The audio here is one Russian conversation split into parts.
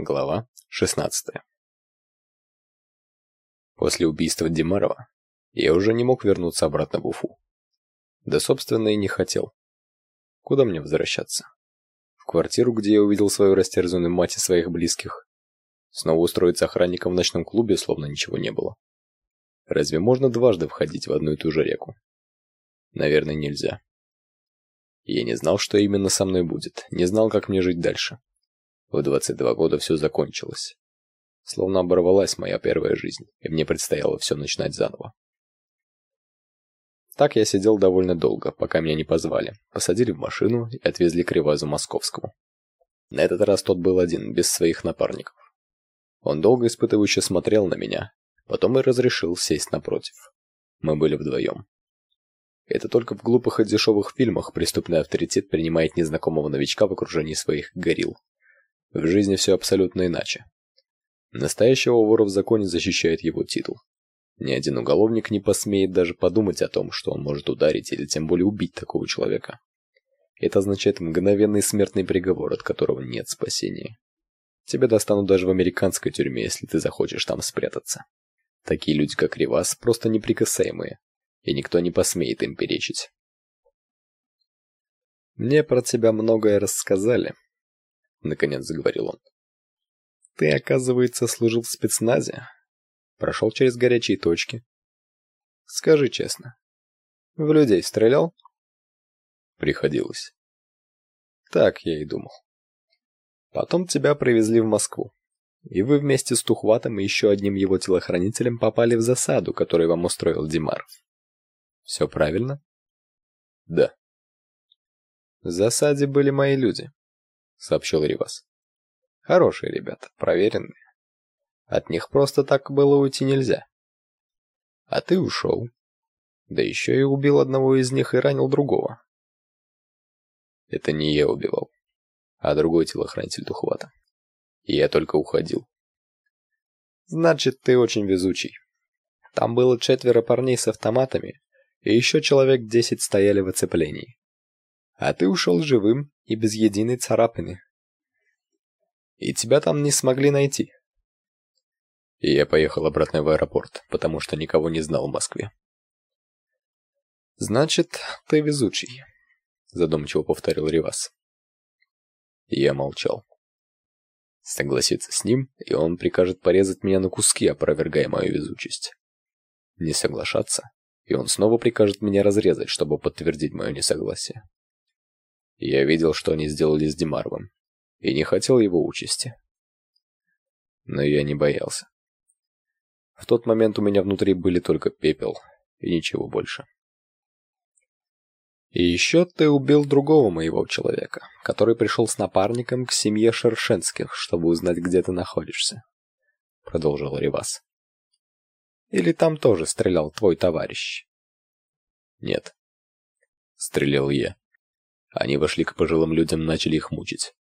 Глава 16 После убийства Димарова я уже не мог вернуться обратно в Уфу. Да, собственно, и не хотел. Куда мне возвращаться? В квартиру, где я увидел свою растерзанную мать и своих близких? Снова устроиться охранником в ночном клубе, словно ничего не было? Разве можно дважды входить в одну и ту же реку? Наверное, нельзя. Я не знал, что именно со мной будет, не знал, как мне жить дальше. В 22 года все закончилось. Словно оборвалась моя первая жизнь, и мне предстояло все начинать заново. Так я сидел довольно долго, пока меня не позвали. Посадили в машину и отвезли к Ревазу Московскому. На этот раз тот был один, без своих напарников. Он долго испытывающе смотрел на меня, потом и разрешил сесть напротив. Мы были вдвоем. Это только в глупых и дешевых фильмах преступный авторитет принимает незнакомого новичка в окружении своих горилл. В жизни все абсолютно иначе. Настоящего вора в законе защищает его титул. Ни один уголовник не посмеет даже подумать о том, что он может ударить или тем более убить такого человека. Это означает мгновенный смертный приговор, от которого нет спасения. Тебя достанут даже в американской тюрьме, если ты захочешь там спрятаться. Такие люди, как Ривас, просто неприкасаемые, и никто не посмеет им перечить. Мне про тебя многое рассказали, наконец заговорил он. Ты, оказывается, служил в спецназе, прошел через горячие точки. Скажи честно, в людей стрелял? Приходилось. Так я и думал. Потом тебя привезли в Москву, и вы вместе с Тухватом и еще одним его телохранителем попали в засаду, которую вам устроил Димаров. Все правильно? Да. В засаде были мои люди сообщил Ривас. Хорошие ребята, проверенные. От них просто так было уйти нельзя. А ты ушел. Да еще и убил одного из них и ранил другого. Это не я убивал, а другой телохранитель Духвата. И я только уходил. Значит, ты очень везучий. Там было четверо парней с автоматами, и еще человек десять стояли в оцеплении. А ты ушел живым и без единой царапины. И тебя там не смогли найти. И я поехал обратно в аэропорт, потому что никого не знал в Москве. Значит, ты везучий, задумчиво повторил Ривас. Я молчал. Согласиться с ним, и он прикажет порезать меня на куски, опровергая мою везучесть. Не соглашаться, и он снова прикажет меня разрезать, чтобы подтвердить мое несогласие. Я видел, что они сделали с Димаровым, и не хотел его участи. Но я не боялся. В тот момент у меня внутри были только пепел и ничего больше. И еще ты убил другого моего человека, который пришел с напарником к семье Шершенских, чтобы узнать, где ты находишься, продолжил Ривас. Или там тоже стрелял твой товарищ? Нет. Стрелял я. Они вошли к пожилым людям, начали их мучить.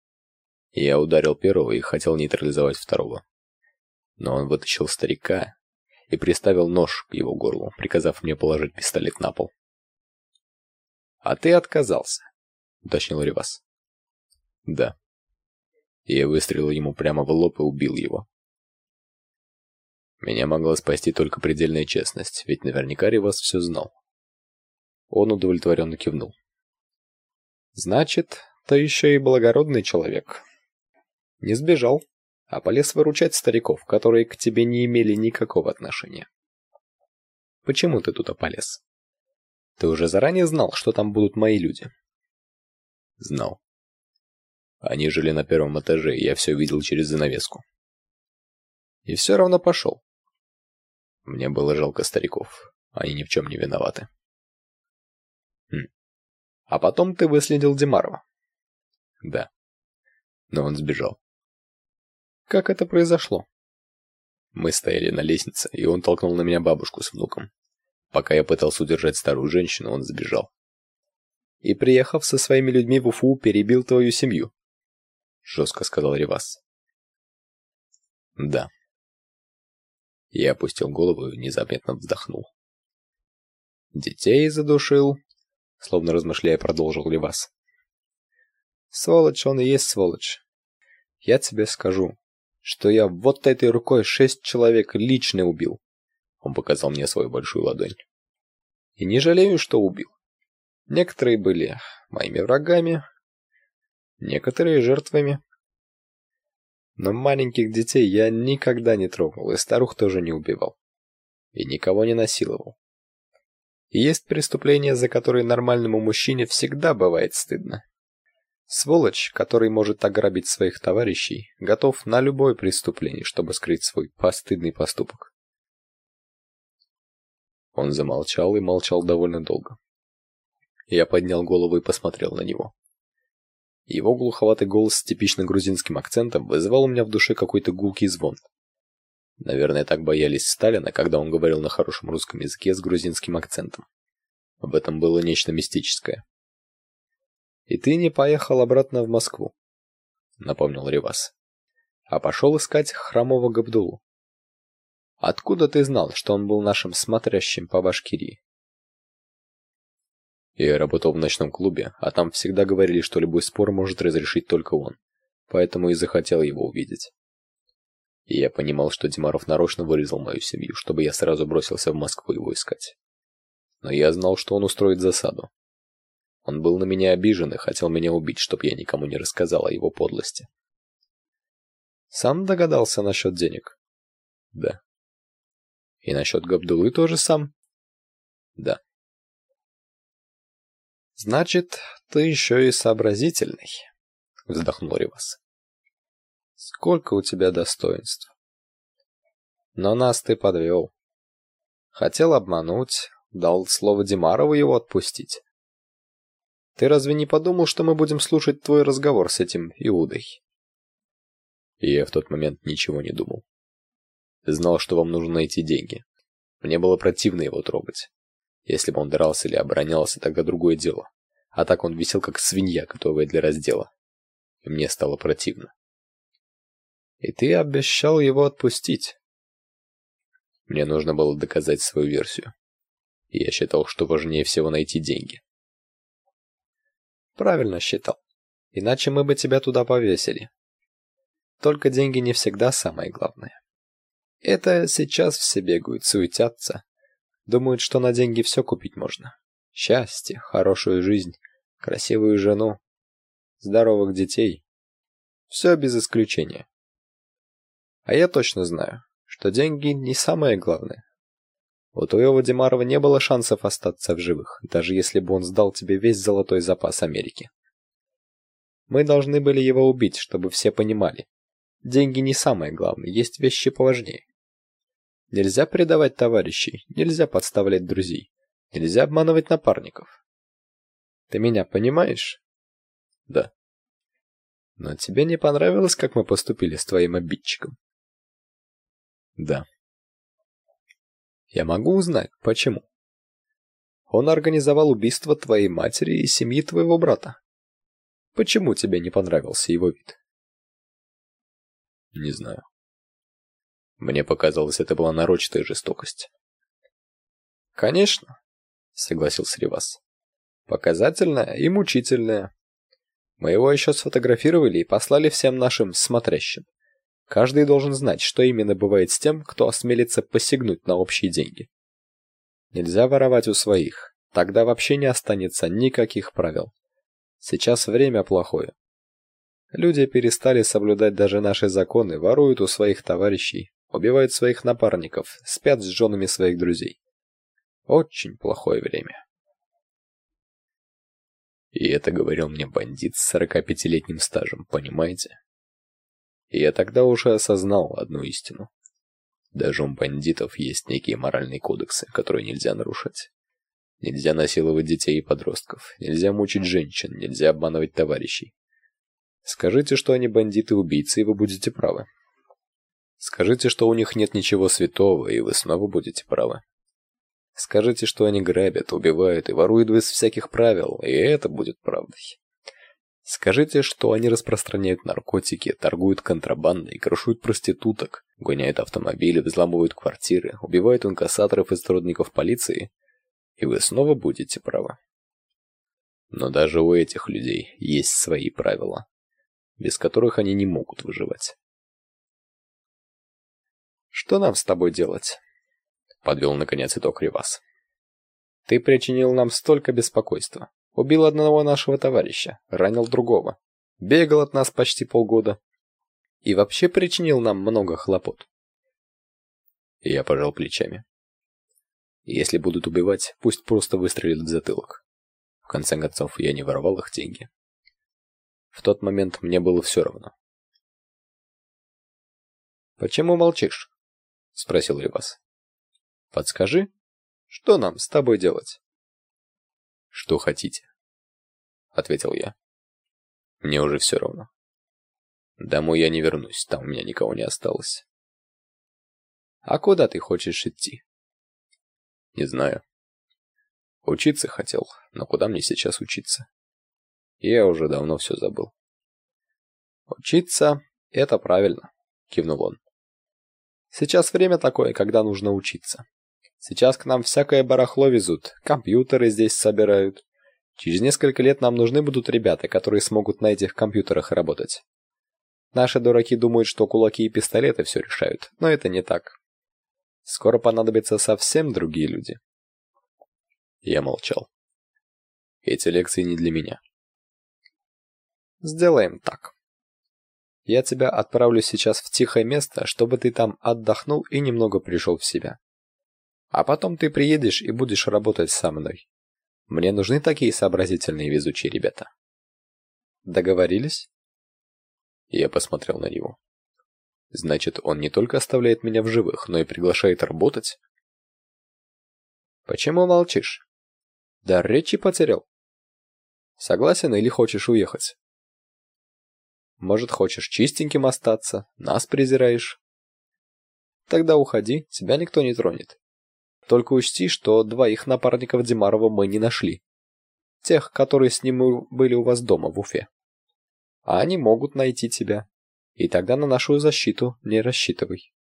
Я ударил первого и хотел нейтрализовать второго. Но он вытащил старика и приставил нож к его горлу, приказав мне положить пистолет на пол. «А ты отказался», — уточнил Ривас. «Да». Я выстрелил ему прямо в лоб и убил его. Меня могла спасти только предельная честность, ведь наверняка Ривас все знал. Он удовлетворенно кивнул. Значит, ты еще и благородный человек. Не сбежал, а полез выручать стариков, которые к тебе не имели никакого отношения. Почему ты туда полез? Ты уже заранее знал, что там будут мои люди? Знал. Они жили на первом этаже, я все видел через занавеску. И все равно пошел. Мне было жалко стариков. Они ни в чем не виноваты. А потом ты выследил Димарова. Да. Но он сбежал. Как это произошло? Мы стояли на лестнице, и он толкнул на меня бабушку с внуком. Пока я пытался удержать старую женщину, он сбежал. И, приехав со своими людьми в Уфу, перебил твою семью. Жестко сказал Ривас. Да. Я опустил голову и незаметно вздохнул. Детей задушил, словно размышляя, продолжил Левас. Сволочь он и есть сволочь. Я тебе скажу, что я вот этой рукой шесть человек лично убил. Он показал мне свою большую ладонь. И не жалею, что убил. Некоторые были моими врагами, некоторые жертвами. Но маленьких детей я никогда не трогал, и старух тоже не убивал. И никого не насиловал. Есть преступления, за которые нормальному мужчине всегда бывает стыдно. Сволочь, который может ограбить своих товарищей, готов на любое преступление, чтобы скрыть свой постыдный поступок. Он замолчал и молчал довольно долго. Я поднял голову и посмотрел на него. Его глуховатый голос с типично грузинским акцентом вызывал у меня в душе какой-то гулкий звон. Наверное, так боялись Сталина, когда он говорил на хорошем русском языке с грузинским акцентом. В этом было нечто мистическое. И ты не поехал обратно в Москву, напомнил Ревас. А пошел искать хромого Габдулу. Откуда ты знал, что он был нашим смотрящим по Башкирии? Я работал в ночном клубе, а там всегда говорили, что любой спор может разрешить только он. Поэтому и захотел его увидеть. И я понимал, что Димаров нарочно вырезал мою семью, чтобы я сразу бросился в Москву его искать. Но я знал, что он устроит засаду, он был на меня обижен и хотел меня убить, чтоб я никому не рассказал о его подлости. Сам догадался насчет денег? Да. И насчет Габдулы тоже сам? Да. Значит, ты еще и сообразительный, вздохнул Ривас. Сколько у тебя достоинств. Но нас ты подвел. Хотел обмануть, дал слово Димарову его отпустить. Ты разве не подумал, что мы будем слушать твой разговор с этим Иудой? И я в тот момент ничего не думал. Знал, что вам нужно найти деньги. Мне было противно его трогать. Если бы он дрался или оборонялся, тогда другое дело. А так он висел как свинья, готовая для раздела. И мне стало противно. И ты обещал его отпустить. Мне нужно было доказать свою версию. И я считал, что важнее всего найти деньги. Правильно считал. Иначе мы бы тебя туда повесили. Только деньги не всегда самое главное. Это сейчас все бегают, суетятся. Думают, что на деньги все купить можно. Счастье, хорошую жизнь, красивую жену, здоровых детей. Все без исключения. А я точно знаю, что деньги не самое главное. У твоего Демарова не было шансов остаться в живых, даже если бы он сдал тебе весь золотой запас Америки. Мы должны были его убить, чтобы все понимали. Деньги не самое главное, есть вещи поважнее. Нельзя предавать товарищей, нельзя подставлять друзей, нельзя обманывать напарников. Ты меня понимаешь? Да. Но тебе не понравилось, как мы поступили с твоим обидчиком? Да. Я могу узнать, почему? Он организовал убийство твоей матери и семьи твоего брата. Почему тебе не понравился его вид? Не знаю. Мне показалось, это была нарочитая жестокость. Конечно, согласился Ривас. Показательная и мучительная. Мы его еще сфотографировали и послали всем нашим смотрящим. Каждый должен знать, что именно бывает с тем, кто осмелится посягнуть на общие деньги. Нельзя воровать у своих, тогда вообще не останется никаких правил. Сейчас время плохое. Люди перестали соблюдать даже наши законы, воруют у своих товарищей, убивают своих напарников, спят с женами своих друзей. Очень плохое время. И это говорил мне бандит с 45-летним стажем, понимаете? И я тогда уже осознал одну истину. Даже у бандитов есть некие моральные кодексы, которые нельзя нарушать. Нельзя насиловать детей и подростков, нельзя мучить женщин, нельзя обманывать товарищей. Скажите, что они бандиты-убийцы, и вы будете правы. Скажите, что у них нет ничего святого, и вы снова будете правы. Скажите, что они грабят, убивают и воруют без всяких правил, и это будет правдой. Скажите, что они распространяют наркотики, торгуют контрабандой, крушуют проституток, гоняют автомобили, взламывают квартиры, убивают инкассаторов и сотрудников полиции, и вы снова будете правы. Но даже у этих людей есть свои правила, без которых они не могут выживать. Что нам с тобой делать? Подвел наконец итог Ривас. Ты причинил нам столько беспокойства. Убил одного нашего товарища, ранил другого. Бегал от нас почти полгода. И вообще причинил нам много хлопот. Я пожал плечами. Если будут убивать, пусть просто выстрелят в затылок. В конце концов, я не воровал их деньги. В тот момент мне было все равно. «Почему молчишь?» — спросил Ривас. «Подскажи, что нам с тобой делать?» «Что хотите?» — ответил я. «Мне уже все равно. Домой я не вернусь, там у меня никого не осталось». «А куда ты хочешь идти?» Не знаю. Учиться хотел, но куда мне сейчас учиться? Я уже давно все забыл. Учиться — это правильно, кивнул он. Сейчас время такое, когда нужно учиться. Сейчас к нам всякое барахло везут, компьютеры здесь собирают. Через несколько лет нам нужны будут ребята, которые смогут на этих компьютерах работать. Наши дураки думают, что кулаки и пистолеты все решают, но это не так. Скоро понадобятся совсем другие люди. Я молчал. Эти лекции не для меня. Сделаем так. Я тебя отправлю сейчас в тихое место, чтобы ты там отдохнул и немного пришел в себя. А потом ты приедешь и будешь работать со мной. Мне нужны такие сообразительные везучие ребята. Договорились? Я посмотрел на него. Значит, он не только оставляет меня в живых, но и приглашает работать? Почему молчишь? Да речи потерял. Согласен или хочешь уехать? Может, хочешь чистеньким остаться, нас презираешь? Тогда уходи, тебя никто не тронет. Только учти, что двоих напарников Димарова мы не нашли. Тех, которые с ним были у вас дома в Уфе. А они могут найти тебя. И тогда на нашу защиту не рассчитывай.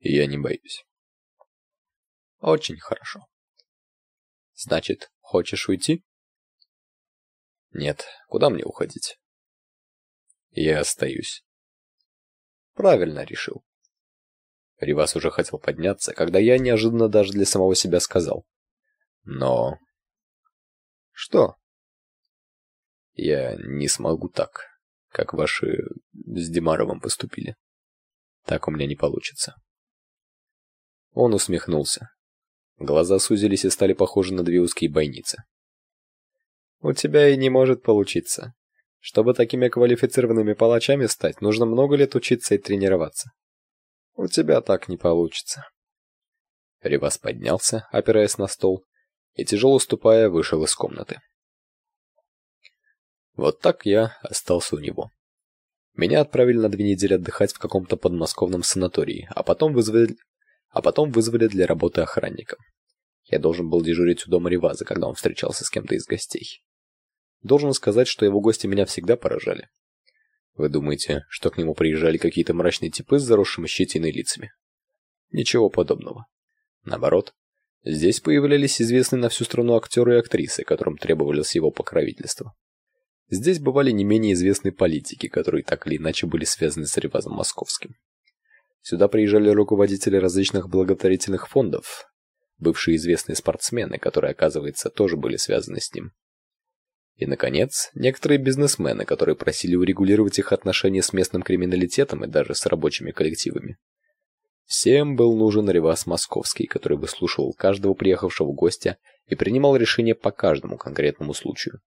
Я не боюсь. Очень хорошо. Значит, хочешь уйти? Нет, куда мне уходить? Я остаюсь. Правильно решил. Ривас уже хотел подняться, когда я неожиданно даже для самого себя сказал. Но... Что? Я не смогу так как ваши с Димаровым поступили. Так у меня не получится. Он усмехнулся. Глаза сузились и стали похожи на две узкие бойницы. У тебя и не может получиться. Чтобы такими квалифицированными палачами стать, нужно много лет учиться и тренироваться. У тебя так не получится. Ривас поднялся, опираясь на стол, и тяжело ступая вышел из комнаты. Вот так я остался у него. Меня отправили на две недели отдыхать в каком-то подмосковном санатории, а потом вызвали, а потом вызвали для работы охранником. Я должен был дежурить у дома Риваза, когда он встречался с кем-то из гостей. Должен сказать, что его гости меня всегда поражали. Вы думаете, что к нему приезжали какие-то мрачные типы с заросшими щетиной лицами? Ничего подобного. Наоборот, здесь появлялись известные на всю страну актеры и актрисы, которым требовалось его покровительство. Здесь бывали не менее известные политики, которые так или иначе были связаны с Ревазом Московским. Сюда приезжали руководители различных благотворительных фондов, бывшие известные спортсмены, которые, оказывается, тоже были связаны с ним. И, наконец, некоторые бизнесмены, которые просили урегулировать их отношения с местным криминалитетом и даже с рабочими коллективами. Всем был нужен Ревас Московский, который выслушивал каждого приехавшего гостя и принимал решения по каждому конкретному случаю.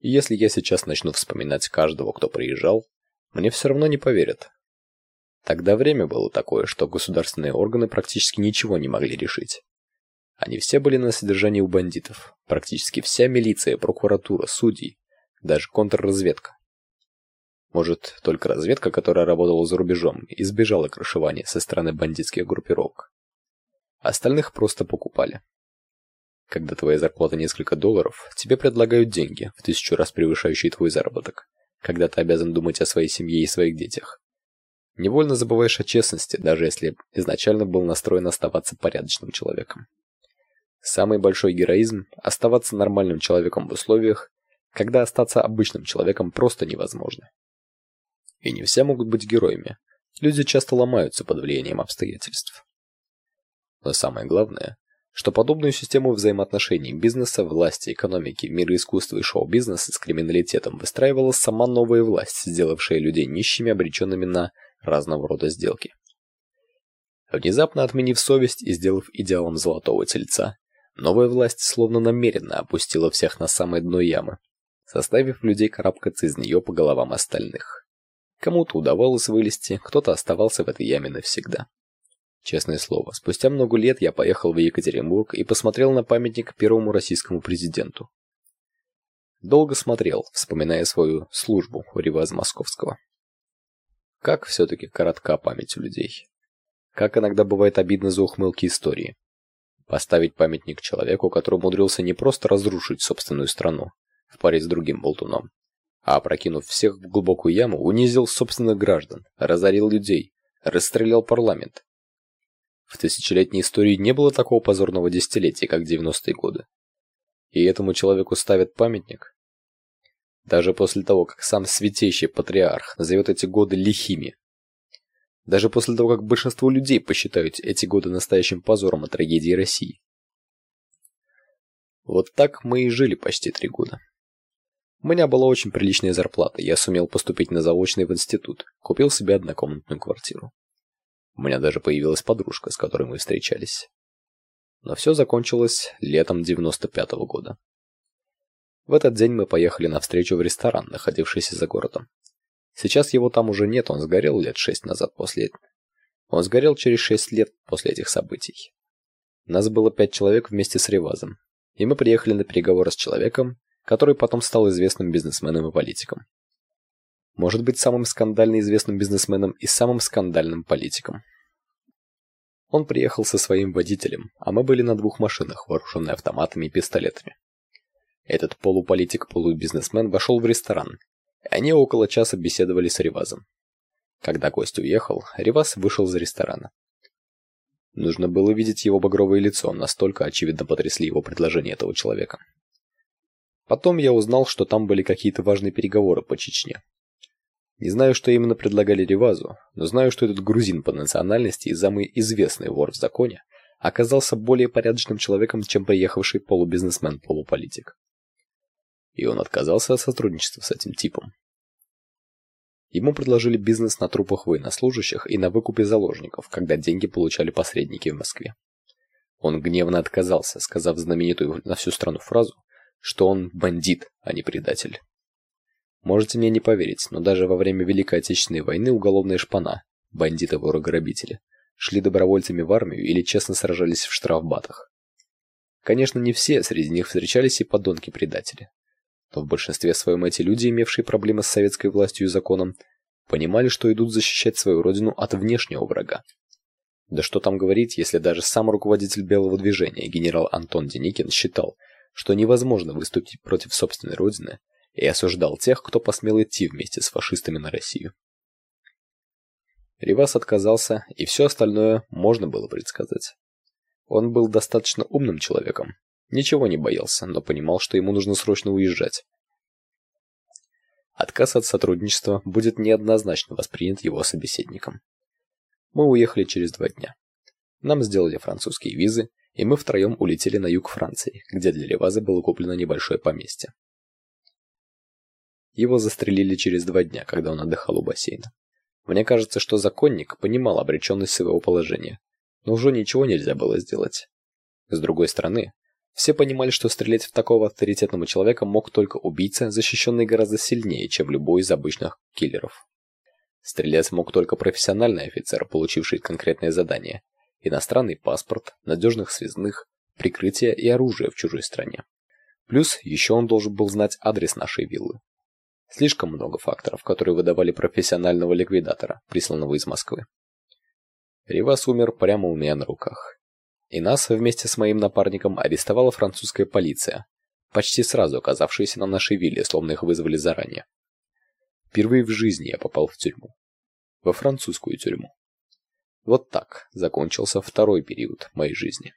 И если я сейчас начну вспоминать каждого, кто приезжал, мне все равно не поверят. Тогда время было такое, что государственные органы практически ничего не могли решить. Они все были на содержании у бандитов. Практически вся милиция, прокуратура, судьи, даже контрразведка. Может, только разведка, которая работала за рубежом, избежала крышевания со стороны бандитских группировок. Остальных просто покупали. Когда твоя зарплата несколько долларов, тебе предлагают деньги, в тысячу раз превышающие твой заработок, когда ты обязан думать о своей семье и своих детях. Невольно забываешь о честности, даже если изначально был настроен оставаться порядочным человеком. Самый большой героизм – оставаться нормальным человеком в условиях, когда остаться обычным человеком просто невозможно. И не все могут быть героями. Люди часто ломаются под влиянием обстоятельств. Но самое главное, что подобную систему взаимоотношений бизнеса, власти, экономики, мира искусства и шоу-бизнеса с криминалитетом выстраивала сама новая власть, сделавшая людей нищими, обреченными на разного рода сделки. Внезапно отменив совесть и сделав идеалом золотого тельца, новая власть словно намеренно опустила всех на самое дно ямы, заставив людей карабкаться из нее по головам остальных. Кому-то удавалось вылезти, кто-то оставался в этой яме навсегда. Честное слово, спустя много лет я поехал в Екатеринбург и посмотрел на памятник первому российскому президенту. Долго смотрел, вспоминая свою службу у Реваза Московского. Как все-таки коротка память у людей. Как иногда бывает обидно за ухмылки истории. Поставить памятник человеку, который умудрился не просто разрушить собственную страну в паре с другим болтуном, а, опрокинув всех в глубокую яму, унизил собственных граждан, разорил людей, расстрелял парламент, в тысячелетней истории не было такого позорного десятилетия, как 90-е годы. И этому человеку ставят памятник. Даже после того, как сам святейший патриарх назовет эти годы лихими. Даже после того, как большинство людей посчитают эти годы настоящим позором и трагедией России. Вот так мы и жили почти три года. У меня была очень приличная зарплата, я сумел поступить на заочный в институт, купил себе однокомнатную квартиру. У меня даже появилась подружка, с которой мы встречались. Но все закончилось летом 95-го года. В этот день мы поехали на встречу в ресторан, находившийся за городом. Сейчас его там уже нет, он сгорел лет шесть назад после Он сгорел через шесть лет после этих событий. Нас было пять человек вместе с Ревазом, и мы приехали на переговоры с человеком, который потом стал известным бизнесменом и политиком может быть самым скандально известным бизнесменом и самым скандальным политиком. Он приехал со своим водителем, а мы были на двух машинах, вооруженные автоматами и пистолетами. Этот полуполитик-полубизнесмен вошел в ресторан, они около часа беседовали с Ривазом. Когда гость уехал, Риваз вышел из ресторана. Нужно было видеть его багровое лицо, настолько очевидно потрясли его предложения этого человека. Потом я узнал, что там были какие-то важные переговоры по Чечне. Не знаю, что именно предлагали Ревазу, но знаю, что этот грузин по национальности и самый известный вор в законе оказался более порядочным человеком, чем приехавший полубизнесмен-полуполитик. И он отказался от сотрудничества с этим типом. Ему предложили бизнес на трупах военнослужащих и на выкупе заложников, когда деньги получали посредники в Москве. Он гневно отказался, сказав знаменитую на всю страну фразу, что он бандит, а не предатель. Можете мне не поверить, но даже во время Великой Отечественной войны уголовные шпана, бандиты-воры-грабители, шли добровольцами в армию или честно сражались в штрафбатах. Конечно, не все, среди них встречались и подонки-предатели. Но в большинстве своем эти люди, имевшие проблемы с советской властью и законом, понимали, что идут защищать свою родину от внешнего врага. Да что там говорить, если даже сам руководитель Белого движения, генерал Антон Деникин, считал, что невозможно выступить против собственной родины, и осуждал тех, кто посмел идти вместе с фашистами на Россию. Ривас отказался, и все остальное можно было предсказать. Он был достаточно умным человеком, ничего не боялся, но понимал, что ему нужно срочно уезжать. Отказ от сотрудничества будет неоднозначно воспринят его собеседником. Мы уехали через два дня. Нам сделали французские визы, и мы втроем улетели на юг Франции, где для Леваза было куплено небольшое поместье. Его застрелили через два дня, когда он отдыхал у бассейна. Мне кажется, что законник понимал обреченность своего положения, но уже ничего нельзя было сделать. С другой стороны, все понимали, что стрелять в такого авторитетного человека мог только убийца, защищенный гораздо сильнее, чем любой из обычных киллеров. Стрелять мог только профессиональный офицер, получивший конкретное задание: иностранный паспорт, надежных связных, прикрытие и оружие в чужой стране. Плюс еще он должен был знать адрес нашей виллы. Слишком много факторов, которые выдавали профессионального ликвидатора, присланного из Москвы. Ривас умер прямо у меня на руках. И нас вместе с моим напарником арестовала французская полиция, почти сразу оказавшаяся на нашей вилле, словно их вызвали заранее. Впервые в жизни я попал в тюрьму. Во французскую тюрьму. Вот так закончился второй период моей жизни.